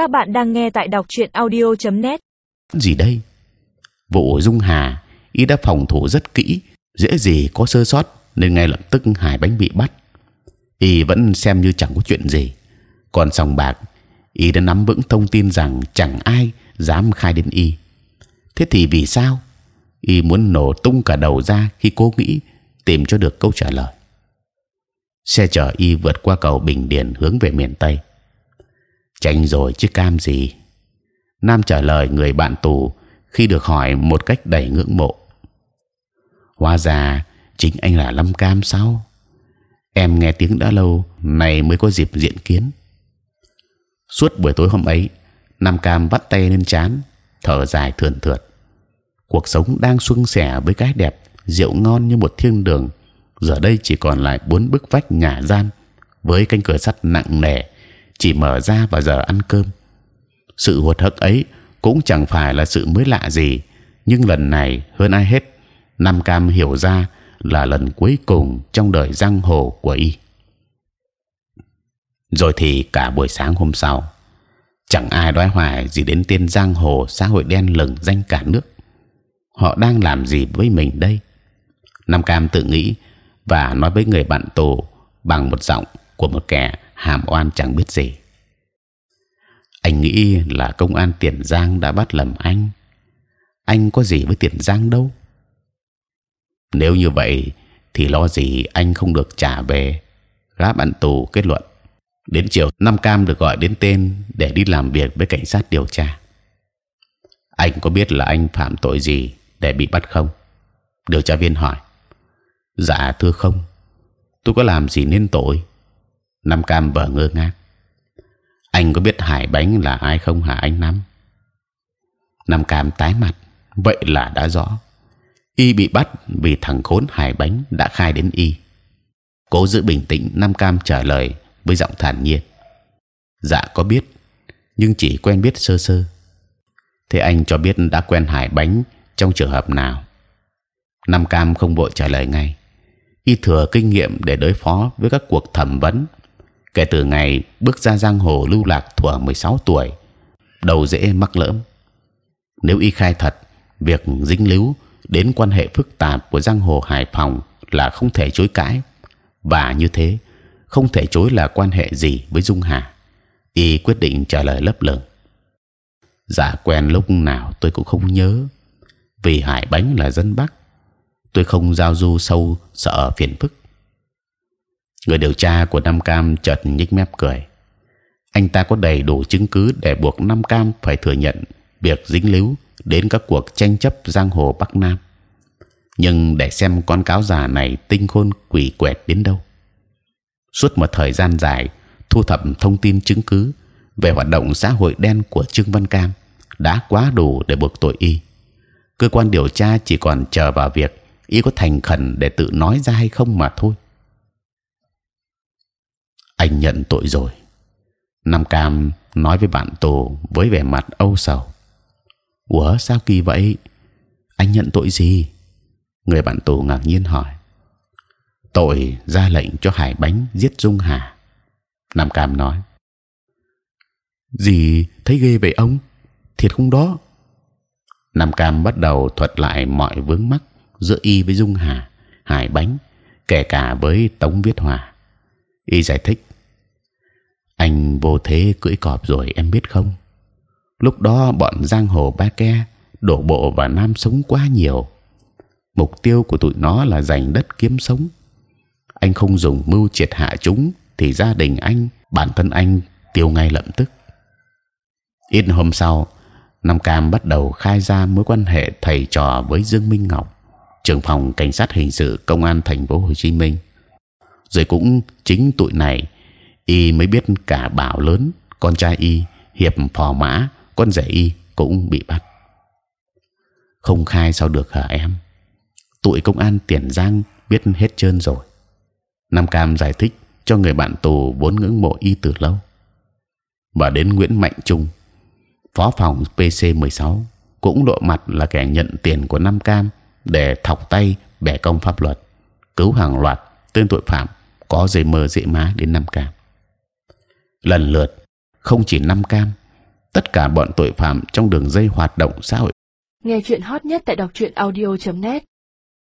Các bạn đang nghe tại đọc truyện audio.net. gì đây? Vụ dung hà, y đã phòng thủ rất kỹ, dễ gì có sơ sót, nên ngay lập tức hải bánh bị bắt. Y vẫn xem như chẳng có chuyện gì. Còn sòng bạc, y đã nắm vững thông tin rằng chẳng ai dám khai đến y. Thế thì vì sao? Y muốn nổ tung cả đầu ra khi cố nghĩ, tìm cho được câu trả lời. Xe chở y vượt qua cầu bình điền hướng về miền tây tranh rồi chứ cam gì? Nam trả lời người bạn tù khi được hỏi một cách đầy ngưỡng mộ. Hóa ra chính anh là lâm cam sao? Em nghe tiếng đã lâu, này mới có dịp diện kiến. Suốt buổi tối hôm ấy, nam cam vắt tay lên chán thở dài thườn thượt. Cuộc sống đang xuân sẻ với cái đẹp, rượu ngon như một thiên đường. Giờ đây chỉ còn lại bốn bức vách nhà gian với cánh cửa sắt nặng nề chỉ mở ra vào giờ ăn cơm. Sự hụt hẫng ấy cũng chẳng phải là sự mới lạ gì, nhưng lần này hơn ai hết, Nam Cam hiểu ra là lần cuối cùng trong đời giang hồ của y. Rồi thì cả buổi sáng hôm sau, chẳng ai đoái hoài gì đến tên giang hồ xã hội đen lừng danh cả nước. Họ đang làm gì với mình đây? Nam Cam tự nghĩ và nói với người bạn tù bằng một giọng của một kẻ hàm oan chẳng biết gì. Anh nghĩ là công an Tiền Giang đã bắt lầm anh. Anh có gì với Tiền Giang đâu. Nếu như vậy thì lo gì anh không được trả về. Gã bạn tù kết luận. Đến chiều Nam Cam được gọi đến tên để đi làm việc với cảnh sát điều tra. Anh có biết là anh phạm tội gì để bị bắt không? Điều tra viên hỏi. Dạ thưa không, tôi có làm gì nên tội? Nam Cam vờ ngơ ngác. Anh có biết Hải Bánh là ai không hả anh Nam? Nam Cam tái mặt. Vậy là đã rõ. Y bị bắt vì thằng khốn Hải Bánh đã khai đến Y. Cố giữ bình tĩnh, Nam Cam trả lời với giọng thản nhiên. Dạ có biết, nhưng chỉ quen biết sơ sơ. Thế anh cho biết đã quen Hải Bánh trong trường hợp nào? Nam Cam không vội trả lời ngay. Y thừa kinh nghiệm để đối phó với các cuộc thẩm vấn kể từ ngày bước ra giang hồ lưu lạc thuở 16 tuổi, đầu dễ mắc lỡm. Nếu y khai thật, việc dính líu đến quan hệ phức tạp của giang hồ Hải Phòng là không thể chối cãi. Và như thế, không thể chối là quan hệ gì với Dung Hà. Y quyết định trả lời lấp lửng. Dạ quen lúc nào tôi cũng không nhớ. Vì Hải Bánh là dân Bắc, tôi không giao du sâu sợ phiền phức người điều tra của Nam Cam chợt nhếch mép cười. Anh ta có đầy đủ chứng cứ để buộc Nam Cam phải thừa nhận việc dính líu đến các cuộc tranh chấp giang hồ Bắc Nam. Nhưng để xem con cáo già này tinh khôn quỷ quẹt đến đâu. Suốt một thời gian dài, thu thập thông tin chứng cứ về hoạt động xã hội đen của Trương Văn Cam đã quá đủ để buộc tội y. Cơ quan điều tra chỉ còn chờ vào việc y có thành khẩn để tự nói ra hay không mà thôi anh nhận tội rồi Nam Cam nói với bạn tù với vẻ mặt âu sầu. Ủa sao kỳ vậy? Anh nhận tội gì? Người bạn tù ngạc nhiên hỏi. Tội ra lệnh cho Hải Bánh giết Dung Hà. Nam Cam nói. Gì thấy ghê vậy ông? Thiệt không đó? Nam Cam bắt đầu thuật lại mọi vướng mắc giữa y với Dung Hà, Hải Bánh, kể cả với Tống Viết Hòa. Y giải thích anh vô thế cưỡi cọp rồi em biết không? Lúc đó bọn giang hồ ba ke đổ bộ vào nam sống quá nhiều. Mục tiêu của tụi nó là giành đất kiếm sống. Anh không dùng mưu triệt hạ chúng thì gia đình anh bản thân anh tiêu ngay lập tức. Ít hôm sau Nam Cam bắt đầu khai ra mối quan hệ thầy trò với Dương Minh Ngọc, trưởng phòng cảnh sát hình sự công an thành phố Hồ Chí Minh. Rồi cũng chính tụi này y mới biết cả bảo lớn, con trai y, hiệp phò mã, con rể y cũng bị bắt. Không khai sao được hả em? Tụi công an tiền giang biết hết trơn rồi. Nam cam giải thích cho người bạn tù vốn ngưỡng mộ y từ lâu. Và đến nguyễn mạnh trung, phó phòng pc 16 cũng lộ mặt là kẻ nhận tiền của nam cam để thọc tay bẻ công pháp luật, cứu hàng loạt tên tội phạm có dây mơ dễ má đến nam cam lần lượt, không chỉ năm cam, tất cả bọn tội phạm trong đường dây hoạt động xã hội. Nghe chuyện hot nhất tại đọc truyện audio.net